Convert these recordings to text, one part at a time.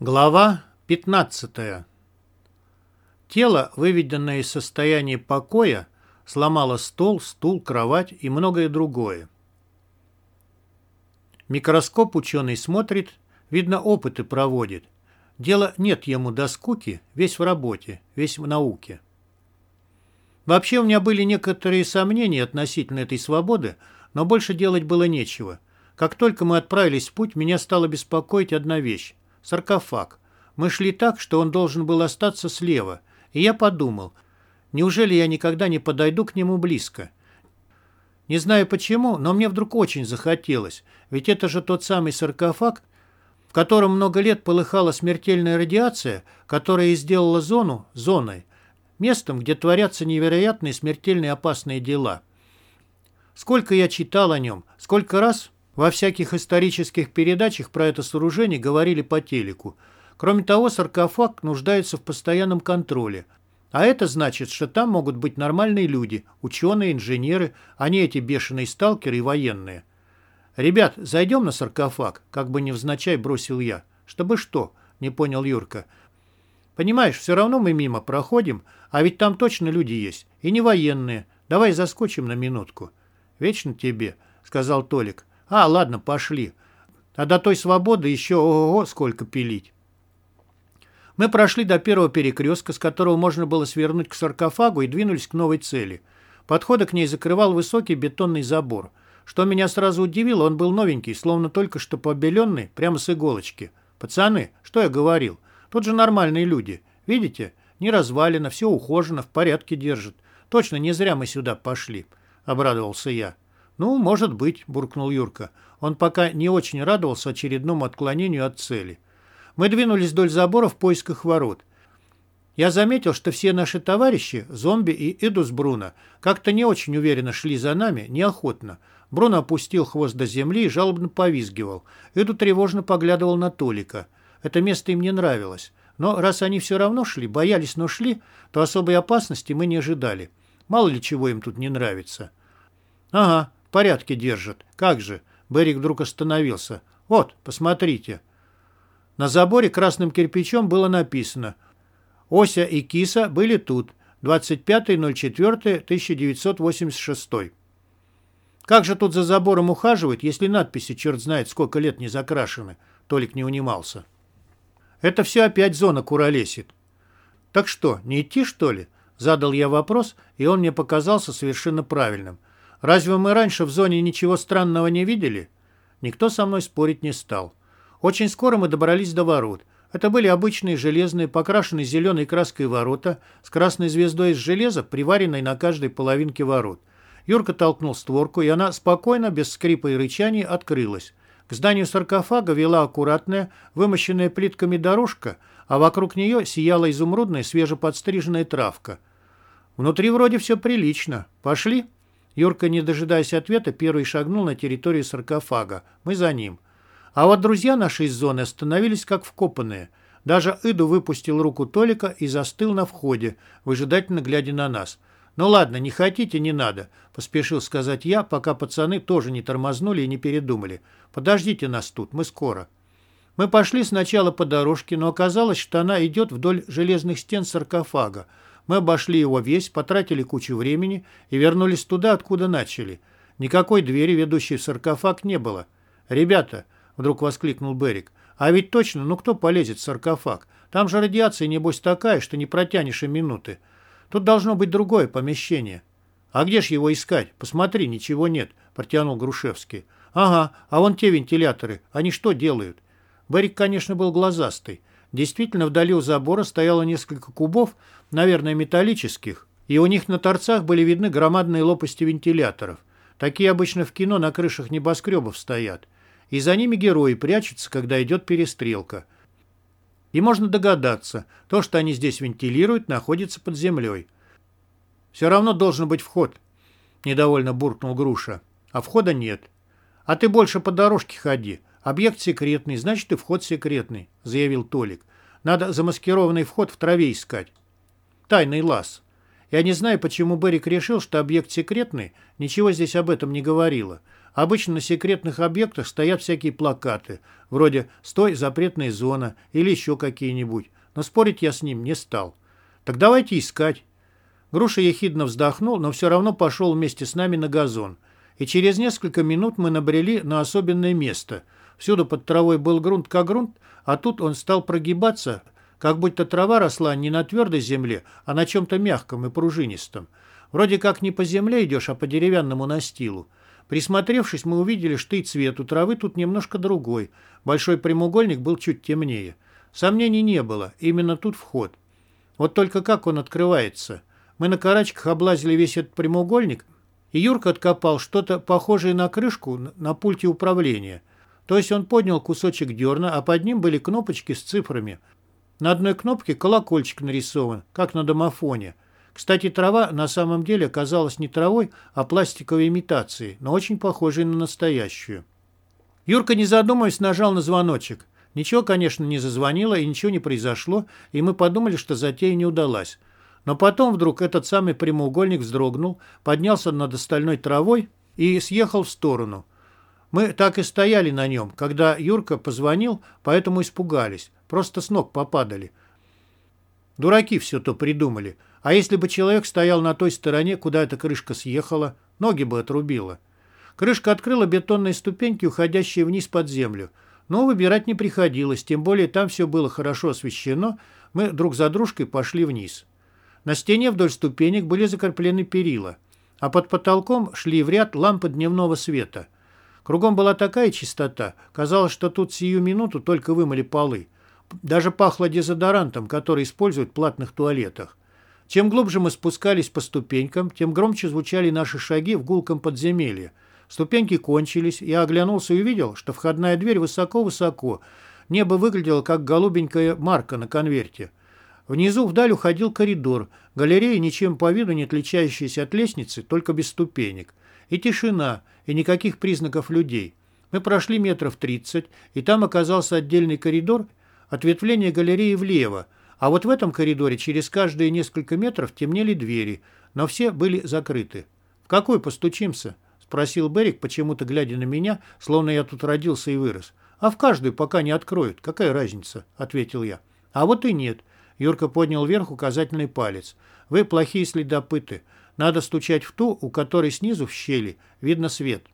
Глава 15. Тело, выведенное из состояния покоя, сломало стол, стул, кровать и многое другое. Микроскоп ученый смотрит, видно, опыты проводит. Дело нет ему до скуки, весь в работе, весь в науке. Вообще у меня были некоторые сомнения относительно этой свободы, но больше делать было нечего. Как только мы отправились в путь, меня стала беспокоить одна вещь саркофаг. Мы шли так, что он должен был остаться слева, и я подумал, неужели я никогда не подойду к нему близко? Не знаю почему, но мне вдруг очень захотелось, ведь это же тот самый саркофаг, в котором много лет полыхала смертельная радиация, которая и сделала зону зоной, местом, где творятся невероятные смертельные опасные дела. Сколько я читал о нем, сколько раз во всяких исторических передачах про это сооружение говорили по телеку. Кроме того, саркофаг нуждается в постоянном контроле. А это значит, что там могут быть нормальные люди, ученые, инженеры, а не эти бешеные сталкеры и военные. «Ребят, зайдем на саркофаг», — как бы невзначай бросил я. «Чтобы что?» — не понял Юрка. «Понимаешь, все равно мы мимо проходим, а ведь там точно люди есть, и не военные. Давай заскочим на минутку». «Вечно тебе», — сказал Толик. А, ладно, пошли. А до той свободы еще ого-го сколько пилить. Мы прошли до первого перекрестка, с которого можно было свернуть к саркофагу и двинулись к новой цели. Подходы к ней закрывал высокий бетонный забор. Что меня сразу удивило, он был новенький, словно только что побеленный, прямо с иголочки. «Пацаны, что я говорил? Тут же нормальные люди. Видите? Не развалено, все ухожено, в порядке держат. Точно не зря мы сюда пошли», — обрадовался я. «Ну, может быть», – буркнул Юрка. Он пока не очень радовался очередному отклонению от цели. Мы двинулись вдоль забора в поисках ворот. Я заметил, что все наши товарищи, зомби и Эдус Бруно, как-то не очень уверенно шли за нами, неохотно. Бруно опустил хвост до земли и жалобно повизгивал. Эду тревожно поглядывал на Толика. Это место им не нравилось. Но раз они все равно шли, боялись, но шли, то особой опасности мы не ожидали. Мало ли чего им тут не нравится. «Ага, в порядке держат. Как же? Берик вдруг остановился. Вот, посмотрите. На заборе красным кирпичом было написано «Ося и Киса были тут. 25.04.1986». Как же тут за забором ухаживают, если надписи черт знает сколько лет не закрашены? Толик не унимался. Это все опять зона куролесит. Так что, не идти, что ли? Задал я вопрос, и он мне показался совершенно правильным. Разве мы раньше в зоне ничего странного не видели? Никто со мной спорить не стал. Очень скоро мы добрались до ворот. Это были обычные железные, покрашенные зеленой краской ворота с красной звездой из железа, приваренной на каждой половинке ворот. Юрка толкнул створку, и она спокойно, без скрипа и рычаний, открылась. К зданию саркофага вела аккуратная, вымощенная плитками дорожка, а вокруг нее сияла изумрудная свежеподстриженная травка. Внутри вроде все прилично. Пошли? Юрка, не дожидаясь ответа, первый шагнул на территорию саркофага. Мы за ним. А вот друзья наши из зоны остановились как вкопанные. Даже Иду выпустил руку Толика и застыл на входе, выжидательно глядя на нас. «Ну ладно, не хотите, не надо», — поспешил сказать я, пока пацаны тоже не тормознули и не передумали. «Подождите нас тут, мы скоро». Мы пошли сначала по дорожке, но оказалось, что она идет вдоль железных стен саркофага, мы обошли его весь, потратили кучу времени и вернулись туда, откуда начали. Никакой двери, ведущей в саркофаг, не было. «Ребята!» — вдруг воскликнул Берик. «А ведь точно, ну кто полезет в саркофаг? Там же радиация, небось, такая, что не протянешь и минуты. Тут должно быть другое помещение». «А где ж его искать? Посмотри, ничего нет», — протянул Грушевский. «Ага, а вон те вентиляторы. Они что делают?» Берик, конечно, был глазастый. Действительно, вдали у забора стояло несколько кубов, наверное, металлических, и у них на торцах были видны громадные лопасти вентиляторов. Такие обычно в кино на крышах небоскребов стоят. И за ними герои прячутся, когда идет перестрелка. И можно догадаться, то, что они здесь вентилируют, находится под землей. «Все равно должен быть вход», — недовольно буркнул Груша. «А входа нет. А ты больше по дорожке ходи. Объект секретный, значит и вход секретный», — заявил Толик. «Надо замаскированный вход в траве искать». Тайный лаз. Я не знаю, почему Берик решил, что объект секретный, ничего здесь об этом не говорило. Обычно на секретных объектах стоят всякие плакаты, вроде «Стой, запретная зона» или еще какие-нибудь, но спорить я с ним не стал. Так давайте искать. Груша ехидно вздохнул, но все равно пошел вместе с нами на газон. И через несколько минут мы набрели на особенное место. Всюду под травой был грунт как грунт, а тут он стал прогибаться, как будто трава росла не на твердой земле, а на чем-то мягком и пружинистом. Вроде как не по земле идешь, а по деревянному настилу. Присмотревшись, мы увидели, что и цвет у травы тут немножко другой. Большой прямоугольник был чуть темнее. Сомнений не было, именно тут вход. Вот только как он открывается? Мы на карачках облазили весь этот прямоугольник, и Юрка откопал что-то похожее на крышку на пульте управления. То есть он поднял кусочек дерна, а под ним были кнопочки с цифрами. На одной кнопке колокольчик нарисован, как на домофоне. Кстати, трава на самом деле оказалась не травой, а пластиковой имитацией, но очень похожей на настоящую. Юрка, не задумываясь, нажал на звоночек. Ничего, конечно, не зазвонило и ничего не произошло, и мы подумали, что затея не удалась. Но потом вдруг этот самый прямоугольник вздрогнул, поднялся над остальной травой и съехал в сторону. Мы так и стояли на нем, когда Юрка позвонил, поэтому испугались. Просто с ног попадали. Дураки все то придумали. А если бы человек стоял на той стороне, куда эта крышка съехала, ноги бы отрубила. Крышка открыла бетонные ступеньки, уходящие вниз под землю. Но выбирать не приходилось, тем более там все было хорошо освещено, мы друг за дружкой пошли вниз. На стене вдоль ступенек были закреплены перила, а под потолком шли в ряд лампы дневного света. Кругом была такая чистота, казалось, что тут сию минуту только вымыли полы. Даже пахло дезодорантом, который используют в платных туалетах. Чем глубже мы спускались по ступенькам, тем громче звучали наши шаги в гулком подземелье. Ступеньки кончились, я оглянулся и увидел, что входная дверь высоко-высоко. Небо выглядело, как голубенькая марка на конверте. Внизу вдаль уходил коридор, галерея, ничем по виду не отличающаяся от лестницы, только без ступенек. И тишина, и никаких признаков людей. Мы прошли метров тридцать, и там оказался отдельный коридор, ответвление галереи влево, а вот в этом коридоре через каждые несколько метров темнели двери, но все были закрыты. «В какой постучимся?» — спросил Берик, почему-то глядя на меня, словно я тут родился и вырос. «А в каждую пока не откроют. Какая разница?» — ответил я. «А вот и нет. Юрка поднял вверх указательный палец. «Вы плохие следопыты. Надо стучать в ту, у которой снизу в щели видно свет».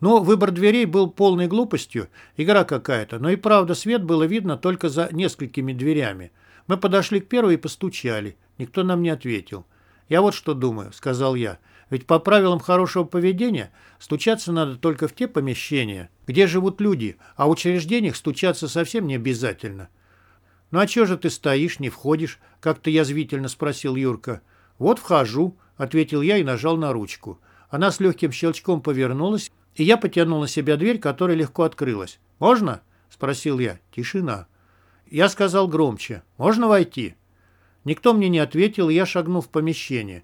Но выбор дверей был полной глупостью, игра какая-то, но и правда свет было видно только за несколькими дверями. Мы подошли к первой и постучали. Никто нам не ответил. «Я вот что думаю», — сказал я. «Ведь по правилам хорошего поведения стучаться надо только в те помещения, где живут люди, а в учреждениях стучаться совсем не обязательно». «Ну а чё же ты стоишь, не входишь?» — как-то язвительно спросил Юрка. «Вот вхожу», — ответил я и нажал на ручку. Она с легким щелчком повернулась, и я потянул на себя дверь, которая легко открылась. «Можно?» — спросил я. Тишина. Я сказал громче. «Можно войти?» Никто мне не ответил, я шагнул в помещение.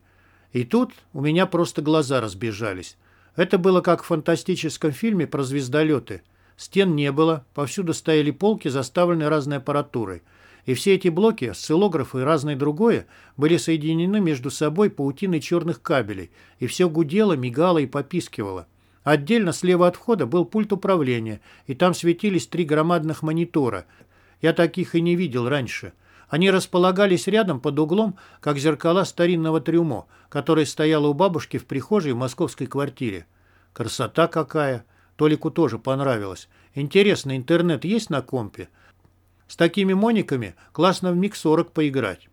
И тут у меня просто глаза разбежались. Это было как в фантастическом фильме про звездолеты. Стен не было, повсюду стояли полки, заставленные разной аппаратурой. И все эти блоки, осциллографы и разное другое, были соединены между собой паутиной черных кабелей, и все гудело, мигало и попискивало. Отдельно слева от входа был пульт управления, и там светились три громадных монитора. Я таких и не видел раньше. Они располагались рядом под углом, как зеркала старинного трюмо, которое стояло у бабушки в прихожей в московской квартире. Красота какая! Толику тоже понравилось. Интересно, интернет есть на компе? С такими мониками классно в МиГ-40 поиграть.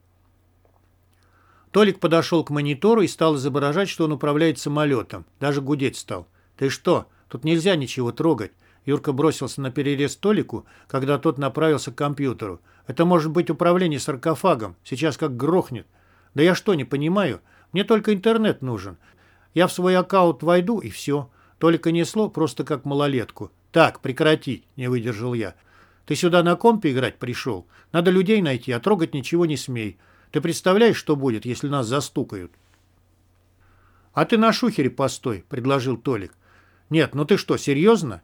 Толик подошел к монитору и стал изображать, что он управляет самолетом. Даже гудеть стал. «Ты что? Тут нельзя ничего трогать». Юрка бросился на перерез Толику, когда тот направился к компьютеру. «Это может быть управление саркофагом. Сейчас как грохнет». «Да я что, не понимаю? Мне только интернет нужен. Я в свой аккаунт войду, и все». Толика несло просто как малолетку. «Так, прекратить», — не выдержал я. Ты сюда на компе играть пришел? Надо людей найти, а трогать ничего не смей. Ты представляешь, что будет, если нас застукают?» «А ты на шухере постой», — предложил Толик. «Нет, ну ты что, серьезно?»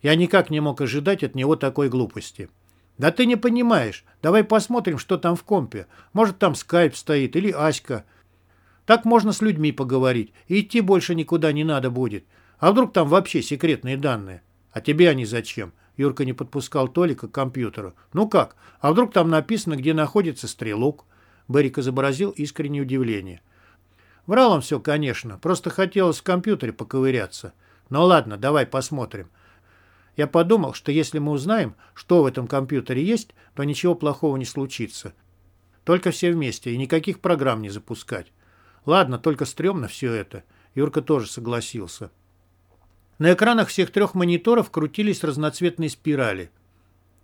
Я никак не мог ожидать от него такой глупости. «Да ты не понимаешь. Давай посмотрим, что там в компе. Может, там скайп стоит или Аська. Так можно с людьми поговорить, и идти больше никуда не надо будет. А вдруг там вообще секретные данные? А тебе они зачем? Юрка не подпускал Толика к компьютеру. Ну как? А вдруг там написано, где находится стрелок? Берик изобразил искреннее удивление. Врал он все, конечно. Просто хотелось в компьютере поковыряться. Ну ладно, давай посмотрим. Я подумал, что если мы узнаем, что в этом компьютере есть, то ничего плохого не случится. Только все вместе и никаких программ не запускать. Ладно, только стрёмно все это. Юрка тоже согласился. На экранах всех трех мониторов крутились разноцветные спирали.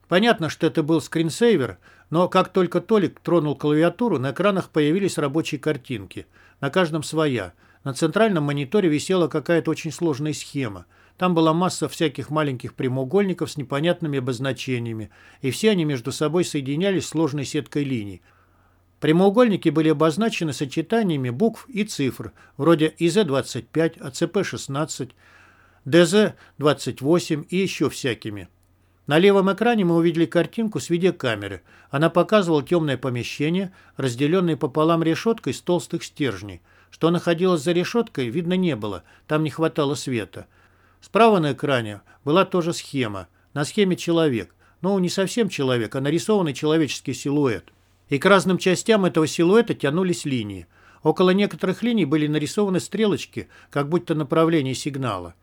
Понятно, что это был скринсейвер, но как только Толик тронул клавиатуру, на экранах появились рабочие картинки. На каждом своя. На центральном мониторе висела какая-то очень сложная схема. Там была масса всяких маленьких прямоугольников с непонятными обозначениями, и все они между собой соединялись сложной сеткой линий. Прямоугольники были обозначены сочетаниями букв и цифр, вроде ИЗ-25, АЦП-16, ДЗ-28 и еще всякими. На левом экране мы увидели картинку с видеокамеры. Она показывала темное помещение, разделенное пополам решеткой из толстых стержней. Что находилось за решеткой, видно не было, там не хватало света. Справа на экране была тоже схема. На схеме человек. Ну, не совсем человек, а нарисованный человеческий силуэт. И к разным частям этого силуэта тянулись линии. Около некоторых линий были нарисованы стрелочки, как будто направление сигнала.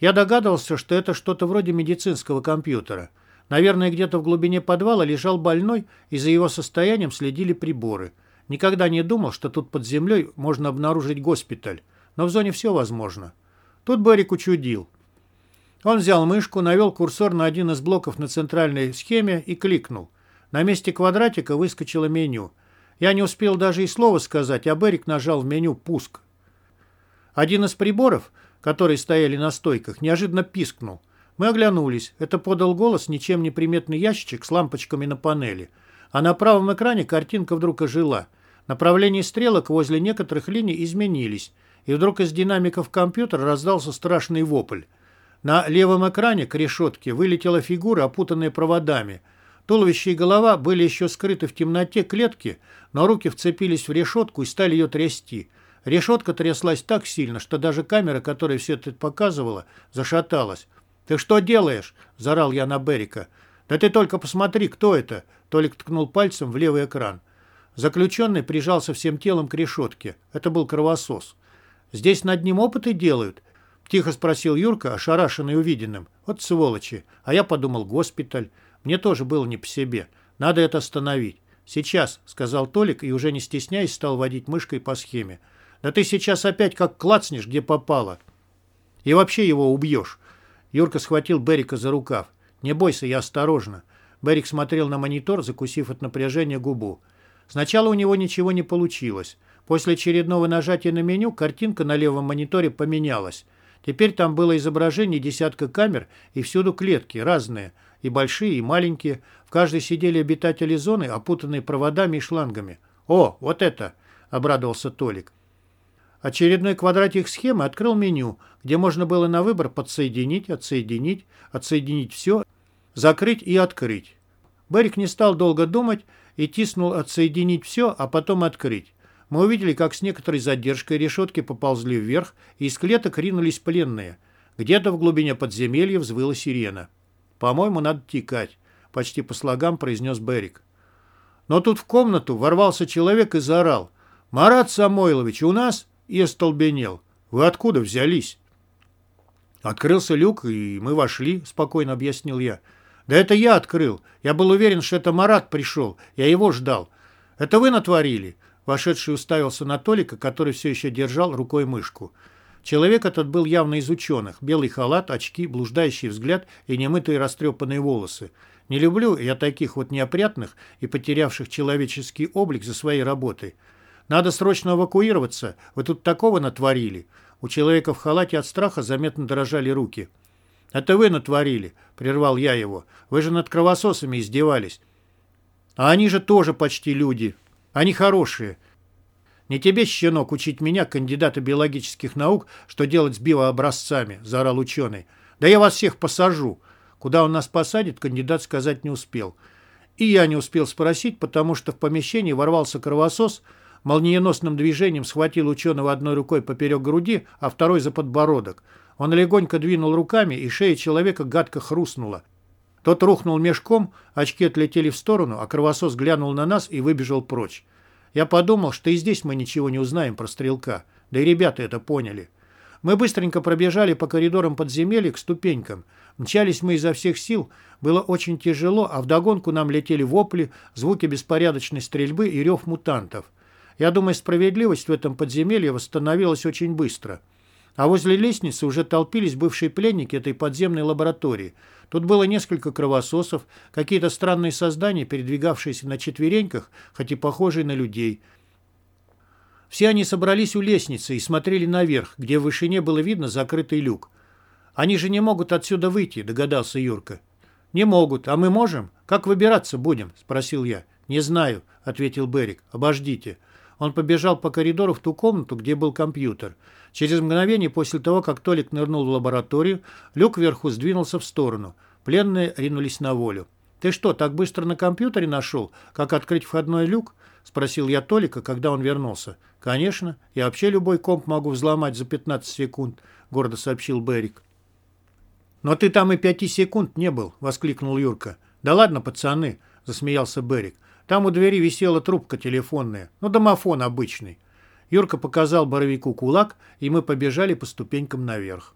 Я догадывался, что это что-то вроде медицинского компьютера. Наверное, где-то в глубине подвала лежал больной, и за его состоянием следили приборы. Никогда не думал, что тут под землей можно обнаружить госпиталь. Но в зоне все возможно. Тут Берик учудил. Он взял мышку, навел курсор на один из блоков на центральной схеме и кликнул. На месте квадратика выскочило меню. Я не успел даже и слова сказать, а Берик нажал в меню «Пуск». Один из приборов, которые стояли на стойках, неожиданно пискнул. Мы оглянулись. Это подал голос ничем не приметный ящичек с лампочками на панели. А на правом экране картинка вдруг ожила. Направление стрелок возле некоторых линий изменились и вдруг из динамиков компьютера раздался страшный вопль. На левом экране к решетке вылетела фигура, опутанная проводами. Туловище и голова были еще скрыты в темноте клетки, но руки вцепились в решетку и стали ее трясти. Решетка тряслась так сильно, что даже камера, которая все это показывала, зашаталась. «Ты что делаешь?» – заорал я на Берика. «Да ты только посмотри, кто это!» Толик ткнул пальцем в левый экран. Заключенный прижался всем телом к решетке. Это был кровосос. Здесь над ним опыты делают?» Тихо спросил Юрка, ошарашенный увиденным. «Вот сволочи. А я подумал, госпиталь. Мне тоже было не по себе. Надо это остановить. «Сейчас», — сказал Толик и, уже не стесняясь, стал водить мышкой по схеме. «Да ты сейчас опять как клацнешь, где попало. И вообще его убьешь». Юрка схватил Берика за рукав. «Не бойся, я осторожно». Берик смотрел на монитор, закусив от напряжения губу. Сначала у него ничего не получилось. После очередного нажатия на меню картинка на левом мониторе поменялась. Теперь там было изображение десятка камер и всюду клетки, разные, и большие, и маленькие. В каждой сидели обитатели зоны, опутанные проводами и шлангами. «О, вот это!» – обрадовался Толик. Очередной квадратик схемы открыл меню, где можно было на выбор подсоединить, отсоединить, отсоединить все, закрыть и открыть. Берик не стал долго думать и тиснул «отсоединить все», а потом «открыть». Мы увидели, как с некоторой задержкой решетки поползли вверх, и из клеток ринулись пленные. Где-то в глубине подземелья взвыла сирена. «По-моему, надо текать», — почти по слогам произнес Берик. Но тут в комнату ворвался человек и заорал. «Марат Самойлович, у нас?» И остолбенел. «Вы откуда взялись?» «Открылся люк, и мы вошли», — спокойно объяснил я. «Да это я открыл. Я был уверен, что это Марат пришел. Я его ждал. Это вы натворили?» Вошедший уставился на Толика, который все еще держал рукой мышку. Человек этот был явно из ученых. Белый халат, очки, блуждающий взгляд и немытые растрепанные волосы. Не люблю я таких вот неопрятных и потерявших человеческий облик за своей работой. Надо срочно эвакуироваться. Вы тут такого натворили. У человека в халате от страха заметно дрожали руки. «Это вы натворили», — прервал я его. «Вы же над кровососами издевались». «А они же тоже почти люди», они хорошие. Не тебе, щенок, учить меня, кандидата биологических наук, что делать с биообразцами, заорал ученый. Да я вас всех посажу. Куда он нас посадит, кандидат сказать не успел. И я не успел спросить, потому что в помещении ворвался кровосос, молниеносным движением схватил ученого одной рукой поперек груди, а второй за подбородок. Он легонько двинул руками, и шея человека гадко хрустнула. Тот рухнул мешком, очки отлетели в сторону, а кровосос глянул на нас и выбежал прочь. Я подумал, что и здесь мы ничего не узнаем про стрелка. Да и ребята это поняли. Мы быстренько пробежали по коридорам подземелья к ступенькам. Мчались мы изо всех сил, было очень тяжело, а вдогонку нам летели вопли, звуки беспорядочной стрельбы и рев мутантов. Я думаю, справедливость в этом подземелье восстановилась очень быстро. А возле лестницы уже толпились бывшие пленники этой подземной лаборатории. Тут было несколько кровососов, какие-то странные создания, передвигавшиеся на четвереньках, хоть и похожие на людей. Все они собрались у лестницы и смотрели наверх, где в вышине было видно закрытый люк. «Они же не могут отсюда выйти», — догадался Юрка. «Не могут. А мы можем? Как выбираться будем?» — спросил я. «Не знаю», — ответил Берик. «Обождите». Он побежал по коридору в ту комнату, где был компьютер. Через мгновение после того, как Толик нырнул в лабораторию, люк вверху сдвинулся в сторону. Пленные ринулись на волю. «Ты что, так быстро на компьютере нашел, как открыть входной люк?» — спросил я Толика, когда он вернулся. «Конечно. Я вообще любой комп могу взломать за 15 секунд», — гордо сообщил Берик. «Но ты там и пяти секунд не был», — воскликнул Юрка. «Да ладно, пацаны», — засмеялся Берик. «Там у двери висела трубка телефонная, ну, домофон обычный». Юрка показал Боровику кулак, и мы побежали по ступенькам наверх.